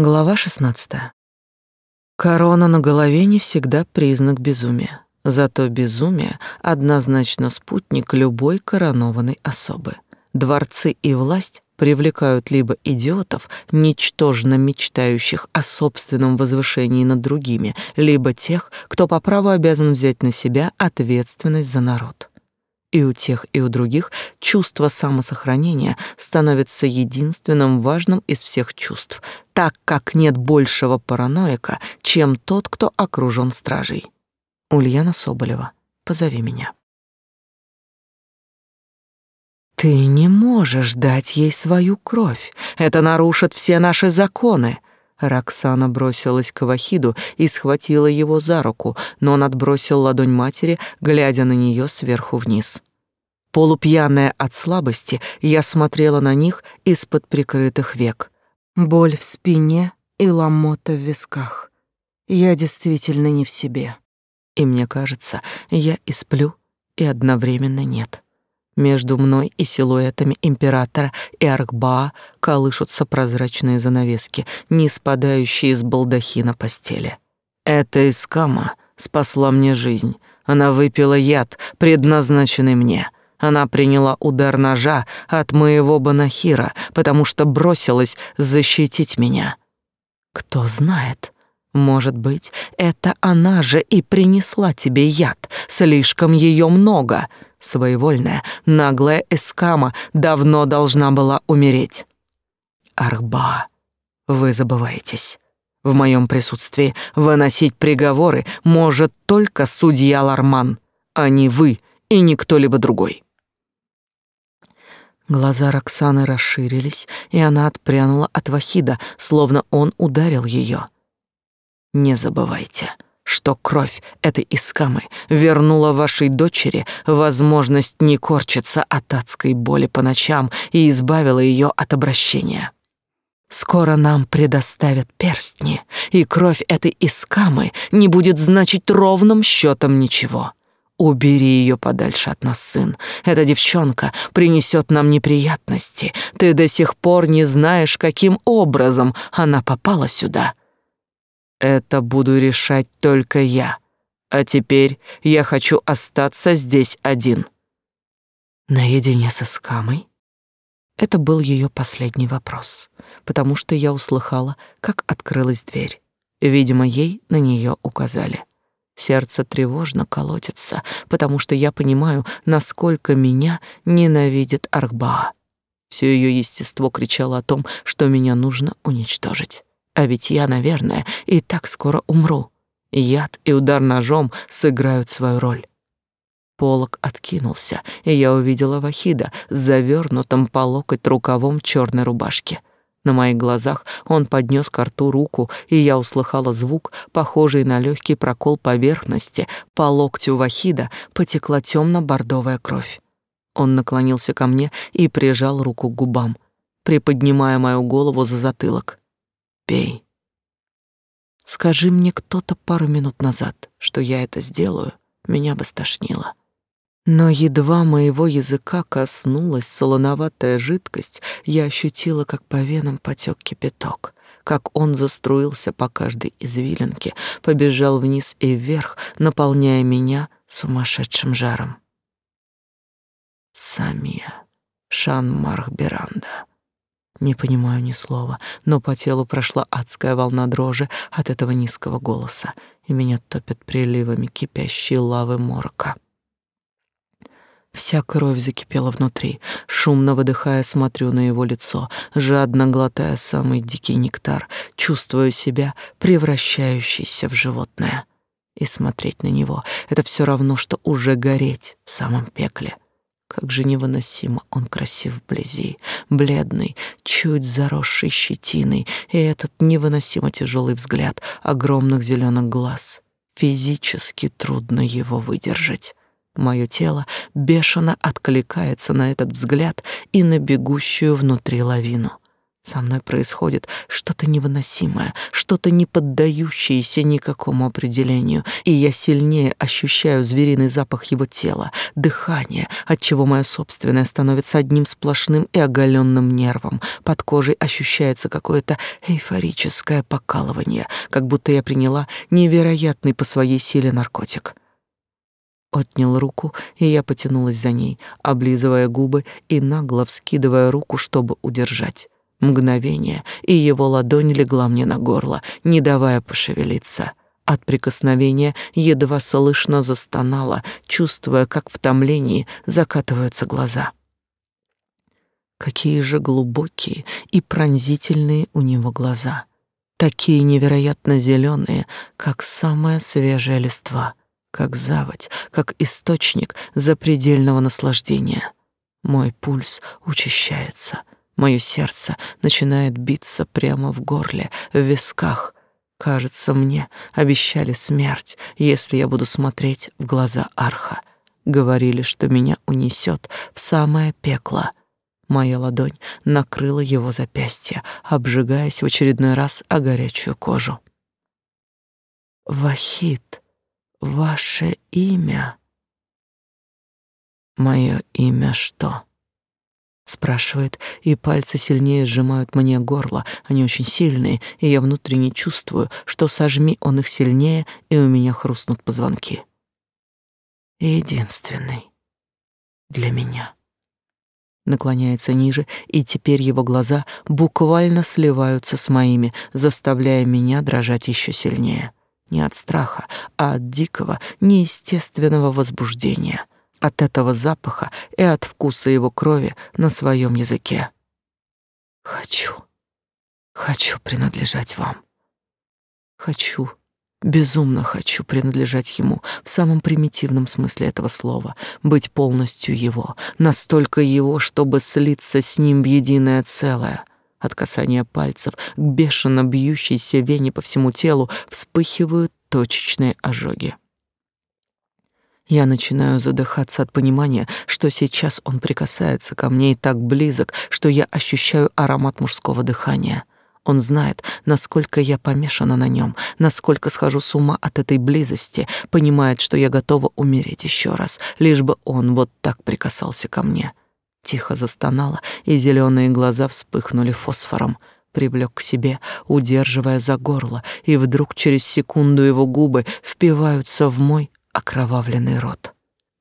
Глава 16. Корона на голове не всегда признак безумия. Зато безумие однозначно спутник любой коронованной особы. Дворцы и власть привлекают либо идиотов, ничтожно мечтающих о собственном возвышении над другими, либо тех, кто по праву обязан взять на себя ответственность за народ. И у тех, и у других чувство самосохранения становится единственным важным из всех чувств, так как нет большего параноика, чем тот, кто окружен стражей. Ульяна Соболева, позови меня. Ты не можешь дать ей свою кровь. Это нарушит все наши законы. Роксана бросилась к Вахиду и схватила его за руку, но он отбросил ладонь матери, глядя на нее сверху вниз. Полупьяная от слабости, я смотрела на них из-под прикрытых век. Боль в спине и ломота в висках. Я действительно не в себе. И мне кажется, я и сплю, и одновременно нет. Между мной и силуэтами императора и Аркбаа колышутся прозрачные занавески, не спадающие с балдахина постели. Эта искама спасла мне жизнь. Она выпила яд, предназначенный мне. Она приняла удар ножа от моего банахира, потому что бросилась защитить меня. Кто знает, может быть, это она же и принесла тебе яд. Слишком ее много. Своевольная, наглая эскама давно должна была умереть. Арба, вы забываетесь. В моем присутствии выносить приговоры может только судья Ларман, а не вы и никто либо другой. Глаза Роксаны расширились, и она отпрянула от Вахида, словно он ударил ее. Не забывайте, что кровь этой искамы вернула вашей дочери возможность не корчиться от адской боли по ночам и избавила ее от обращения. Скоро нам предоставят перстни, и кровь этой искамы не будет значить ровным счетом ничего. Убери ее подальше от нас, сын. Эта девчонка принесет нам неприятности. Ты до сих пор не знаешь, каким образом она попала сюда. Это буду решать только я. А теперь я хочу остаться здесь один. Наедине со Скамой? Это был ее последний вопрос, потому что я услыхала, как открылась дверь. Видимо, ей на нее указали. Сердце тревожно колотится, потому что я понимаю, насколько меня ненавидит Архбаа. Все ее естество кричало о том, что меня нужно уничтожить. А ведь я, наверное, и так скоро умру. Яд и удар ножом сыграют свою роль. Полок откинулся, и я увидела Вахида с завернутым по локоть рукавом черной рубашки. На моих глазах он поднес к рту руку, и я услыхала звук, похожий на легкий прокол поверхности. По локтю Вахида потекла темно-бордовая кровь. Он наклонился ко мне и прижал руку к губам, приподнимая мою голову за затылок. Пей. Скажи мне кто-то пару минут назад, что я это сделаю, меня бы стошнило. Но едва моего языка коснулась солоноватая жидкость, я ощутила, как по венам потек кипяток, как он заструился по каждой извилинке, побежал вниз и вверх, наполняя меня сумасшедшим жаром. Самия Шанмарх Беранда. Не понимаю ни слова, но по телу прошла адская волна дрожи от этого низкого голоса, и меня топят приливами кипящей лавы морока. Вся кровь закипела внутри. Шумно выдыхая, смотрю на его лицо, жадно глотая самый дикий нектар, чувствую себя превращающейся в животное. И смотреть на него — это все равно, что уже гореть в самом пекле. Как же невыносимо он красив вблизи, бледный, чуть заросший щетиной, и этот невыносимо тяжелый взгляд огромных зеленых глаз. Физически трудно его выдержать. Мое тело бешено откликается на этот взгляд и на бегущую внутри лавину. Со мной происходит что-то невыносимое, что-то не поддающееся никакому определению, и я сильнее ощущаю звериный запах его тела, дыхание, отчего мое собственное становится одним сплошным и оголенным нервом. Под кожей ощущается какое-то эйфорическое покалывание, как будто я приняла невероятный по своей силе наркотик. Отнял руку, и я потянулась за ней, облизывая губы и нагло вскидывая руку, чтобы удержать. Мгновение, и его ладонь легла мне на горло, не давая пошевелиться. От прикосновения едва слышно застонала, чувствуя, как в томлении закатываются глаза. Какие же глубокие и пронзительные у него глаза. Такие невероятно зеленые, как самая свежая листва, как заводь, как источник запредельного наслаждения. Мой пульс учащается — Мое сердце начинает биться прямо в горле, в висках. Кажется, мне обещали смерть, если я буду смотреть в глаза Арха. Говорили, что меня унесет в самое пекло. Моя ладонь накрыла его запястье, обжигаясь в очередной раз о горячую кожу. Вахид, ваше имя? Мое имя что? Спрашивает, и пальцы сильнее сжимают мне горло. Они очень сильные, и я внутренне чувствую, что сожми он их сильнее, и у меня хрустнут позвонки. Единственный для меня. Наклоняется ниже, и теперь его глаза буквально сливаются с моими, заставляя меня дрожать еще сильнее. Не от страха, а от дикого, неестественного возбуждения — от этого запаха и от вкуса его крови на своем языке. Хочу, хочу принадлежать вам. Хочу, безумно хочу принадлежать ему в самом примитивном смысле этого слова, быть полностью его, настолько его, чтобы слиться с ним в единое целое. От касания пальцев к бешено бьющейся вене по всему телу вспыхивают точечные ожоги. Я начинаю задыхаться от понимания, что сейчас он прикасается ко мне и так близок, что я ощущаю аромат мужского дыхания. Он знает, насколько я помешана на нем, насколько схожу с ума от этой близости, понимает, что я готова умереть еще раз, лишь бы он вот так прикасался ко мне. Тихо застонала, и зеленые глаза вспыхнули фосфором привлек к себе, удерживая за горло, и вдруг через секунду его губы впиваются в мой окровавленный рот.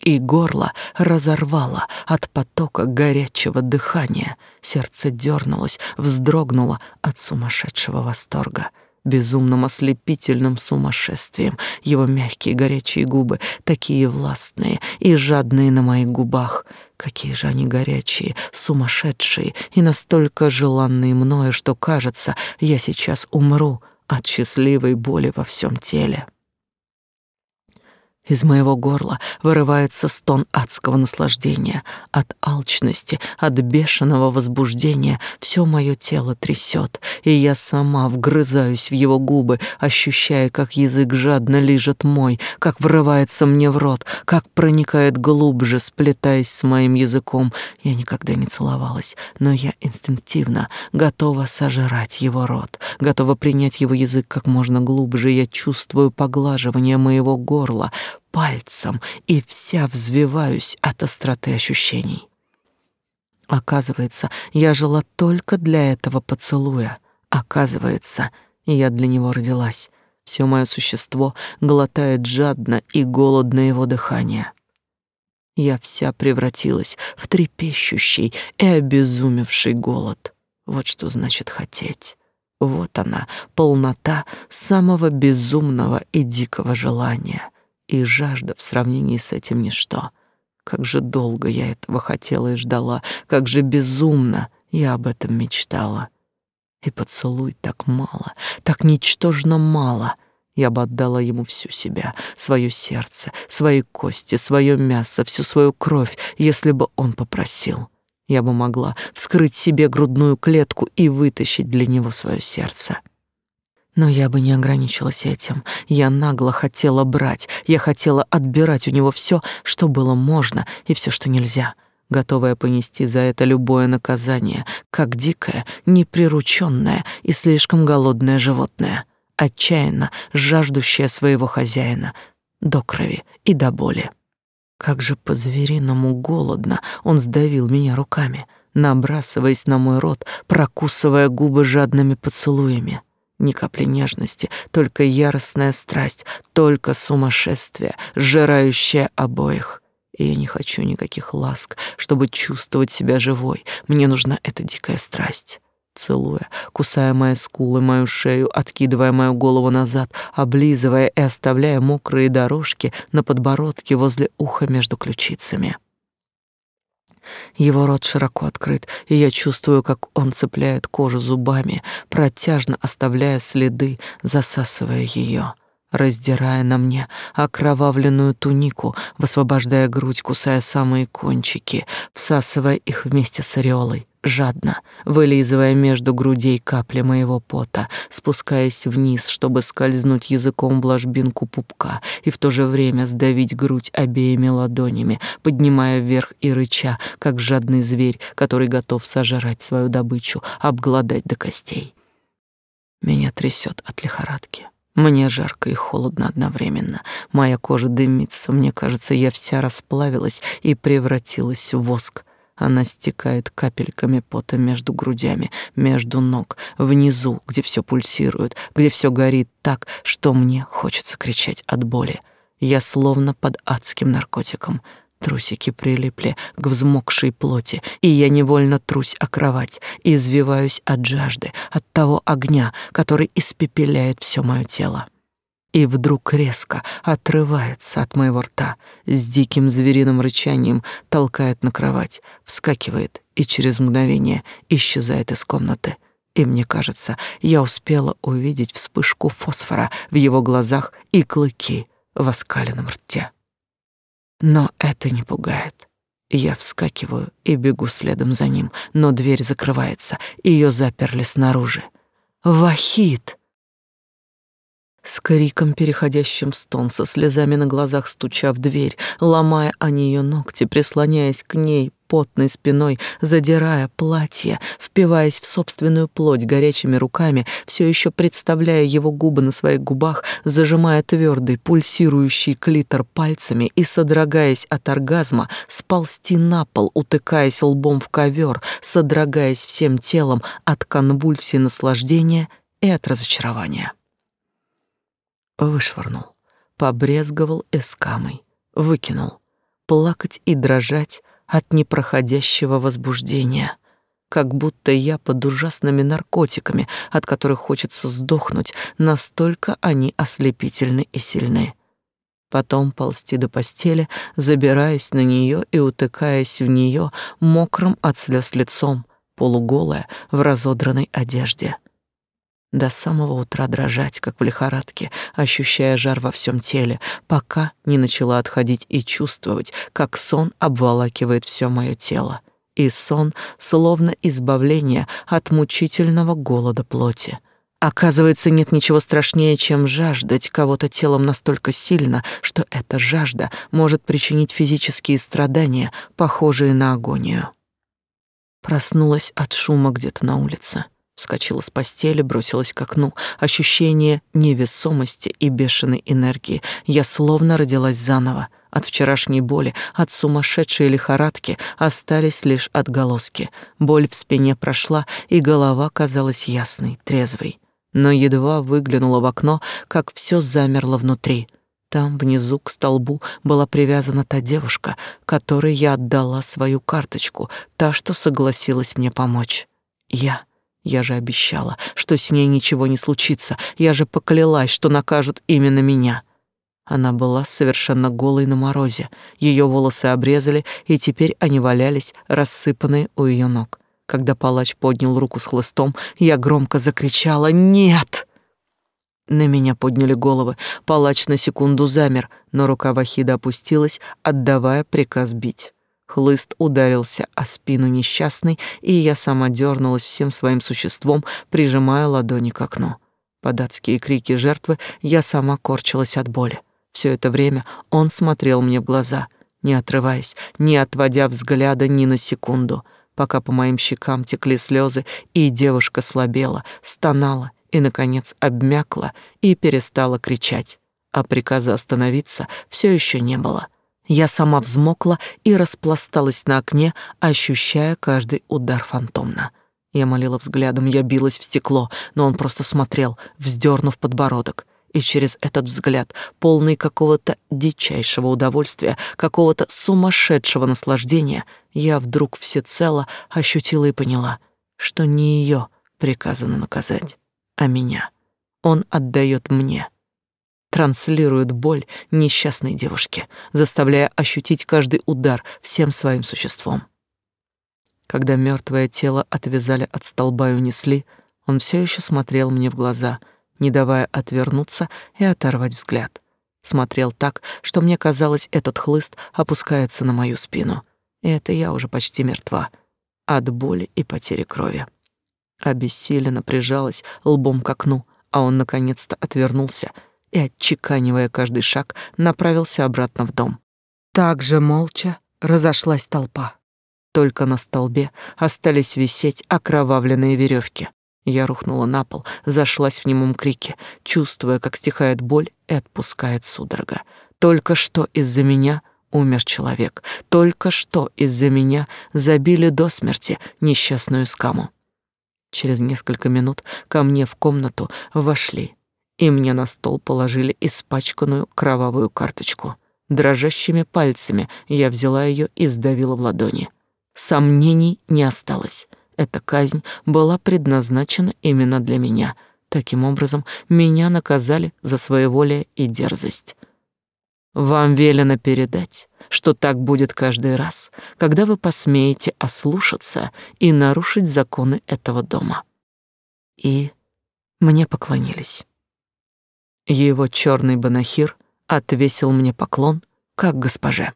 И горло разорвало от потока горячего дыхания. Сердце дернулось, вздрогнуло от сумасшедшего восторга безумным ослепительным сумасшествием. Его мягкие горячие губы, такие властные и жадные на моих губах. Какие же они горячие, сумасшедшие и настолько желанные мною, что, кажется, я сейчас умру от счастливой боли во всем теле. Из моего горла вырывается стон адского наслаждения, от алчности, от бешеного возбуждения. Все мое тело трясет, и я сама вгрызаюсь в его губы, ощущая, как язык жадно лижет мой, как врывается мне в рот, как проникает глубже, сплетаясь с моим языком. Я никогда не целовалась, но я инстинктивно готова сожрать его рот, готова принять его язык как можно глубже. Я чувствую поглаживание моего горла, пальцем и вся взвиваюсь от остроты ощущений. Оказывается, я жила только для этого поцелуя. Оказывается, я для него родилась. Все мое существо глотает жадно и голодно его дыхание. Я вся превратилась в трепещущий и обезумевший голод. Вот что значит хотеть. Вот она, полнота самого безумного и дикого желания — и жажда в сравнении с этим ничто. Как же долго я этого хотела и ждала, как же безумно я об этом мечтала. И поцелуй так мало, так ничтожно мало. Я бы отдала ему всю себя, свое сердце, свои кости, свое мясо, всю свою кровь, если бы он попросил. Я бы могла вскрыть себе грудную клетку и вытащить для него свое сердце. Но я бы не ограничилась этим. Я нагло хотела брать, я хотела отбирать у него все, что было можно, и все, что нельзя. готовая понести за это любое наказание, как дикое, неприручённое и слишком голодное животное, отчаянно жаждущее своего хозяина до крови и до боли. Как же по-звериному голодно он сдавил меня руками, набрасываясь на мой рот, прокусывая губы жадными поцелуями. Ни капли нежности, только яростная страсть, только сумасшествие, сжирающее обоих. И я не хочу никаких ласк, чтобы чувствовать себя живой. Мне нужна эта дикая страсть целуя, кусая мои скулы, мою шею, откидывая мою голову назад, облизывая и оставляя мокрые дорожки на подбородке возле уха между ключицами. Его рот широко открыт, и я чувствую, как он цепляет кожу зубами, протяжно оставляя следы, засасывая ее раздирая на мне окровавленную тунику, высвобождая грудь, кусая самые кончики, всасывая их вместе с ореолой, жадно, вылизывая между грудей капли моего пота, спускаясь вниз, чтобы скользнуть языком в ложбинку пупка и в то же время сдавить грудь обеими ладонями, поднимая вверх и рыча, как жадный зверь, который готов сожрать свою добычу, обглодать до костей. Меня трясет от лихорадки. Мне жарко и холодно одновременно. Моя кожа дымится, мне кажется, я вся расплавилась и превратилась в воск. Она стекает капельками пота между грудями, между ног, внизу, где все пульсирует, где все горит так, что мне хочется кричать от боли. Я словно под адским наркотиком. Трусики прилипли к взмокшей плоти, и я невольно трусь о кровать и извиваюсь от жажды, от того огня, который испепеляет все мое тело и вдруг резко отрывается от моего рта, с диким звериным рычанием толкает на кровать, вскакивает и через мгновение исчезает из комнаты. И мне кажется, я успела увидеть вспышку фосфора в его глазах и клыки в оскаленном рте. Но это не пугает. Я вскакиваю и бегу следом за ним, но дверь закрывается, ее заперли снаружи. «Вахид!» С криком, переходящим в стон, со слезами на глазах стуча в дверь, ломая о нее ногти, прислоняясь к ней потной спиной, задирая платье, впиваясь в собственную плоть горячими руками, все еще представляя его губы на своих губах, зажимая твердый, пульсирующий клитор пальцами и, содрогаясь от оргазма, сползти на пол, утыкаясь лбом в ковер, содрогаясь всем телом от конвульсии наслаждения и от разочарования вышвырнул, побрезговал эскамой, выкинул, плакать и дрожать от непроходящего возбуждения, как будто я под ужасными наркотиками, от которых хочется сдохнуть, настолько они ослепительны и сильны. Потом ползти до постели, забираясь на нее и утыкаясь в нее мокрым от слез лицом, полуголая в разодранной одежде — до самого утра дрожать, как в лихорадке, ощущая жар во всем теле, пока не начала отходить и чувствовать, как сон обволакивает все мое тело. И сон словно избавление от мучительного голода плоти. Оказывается, нет ничего страшнее, чем жаждать кого-то телом настолько сильно, что эта жажда может причинить физические страдания, похожие на агонию. Проснулась от шума где-то на улице. Вскочила с постели, бросилась к окну. Ощущение невесомости и бешеной энергии. Я словно родилась заново. От вчерашней боли, от сумасшедшей лихорадки остались лишь отголоски. Боль в спине прошла, и голова казалась ясной, трезвой. Но едва выглянула в окно, как все замерло внутри. Там, внизу, к столбу, была привязана та девушка, которой я отдала свою карточку, та, что согласилась мне помочь. Я я же обещала, что с ней ничего не случится. Я же поклялась, что накажут именно меня. Она была совершенно голой на морозе. Ее волосы обрезали, и теперь они валялись, рассыпанные у ее ног. Когда палач поднял руку с хлыстом, я громко закричала «Нет!». На меня подняли головы. Палач на секунду замер, но рука Вахида опустилась, отдавая приказ бить. Хлыст ударился о спину несчастной, и я сама дернулась всем своим существом, прижимая ладони к окну. Под адские крики жертвы я сама корчилась от боли. Все это время он смотрел мне в глаза, не отрываясь, не отводя взгляда ни на секунду, пока по моим щекам текли слезы, и девушка слабела, стонала и, наконец, обмякла и перестала кричать, а приказа остановиться все еще не было. Я сама взмокла и распласталась на окне, ощущая каждый удар фантомно. Я молила взглядом, я билась в стекло, но он просто смотрел, вздернув подбородок. И через этот взгляд, полный какого-то дичайшего удовольствия, какого-то сумасшедшего наслаждения, я вдруг всецело ощутила и поняла, что не ее приказано наказать, а меня. Он отдает мне, транслирует боль несчастной девушке, заставляя ощутить каждый удар всем своим существом. Когда мертвое тело отвязали от столба и унесли, он все еще смотрел мне в глаза, не давая отвернуться и оторвать взгляд. Смотрел так, что мне казалось, этот хлыст опускается на мою спину. И это я уже почти мертва от боли и потери крови. Обессиленно прижалась лбом к окну, а он наконец-то отвернулся — и, отчеканивая каждый шаг, направился обратно в дом. Так же молча разошлась толпа. Только на столбе остались висеть окровавленные веревки. Я рухнула на пол, зашлась в немом крике, чувствуя, как стихает боль и отпускает судорога. Только что из-за меня умер человек. Только что из-за меня забили до смерти несчастную скаму. Через несколько минут ко мне в комнату вошли и мне на стол положили испачканную кровавую карточку. Дрожащими пальцами я взяла ее и сдавила в ладони. Сомнений не осталось. Эта казнь была предназначена именно для меня. Таким образом, меня наказали за своеволие и дерзость. Вам велено передать, что так будет каждый раз, когда вы посмеете ослушаться и нарушить законы этого дома. И мне поклонились. Его черный банахир отвесил мне поклон, как госпоже.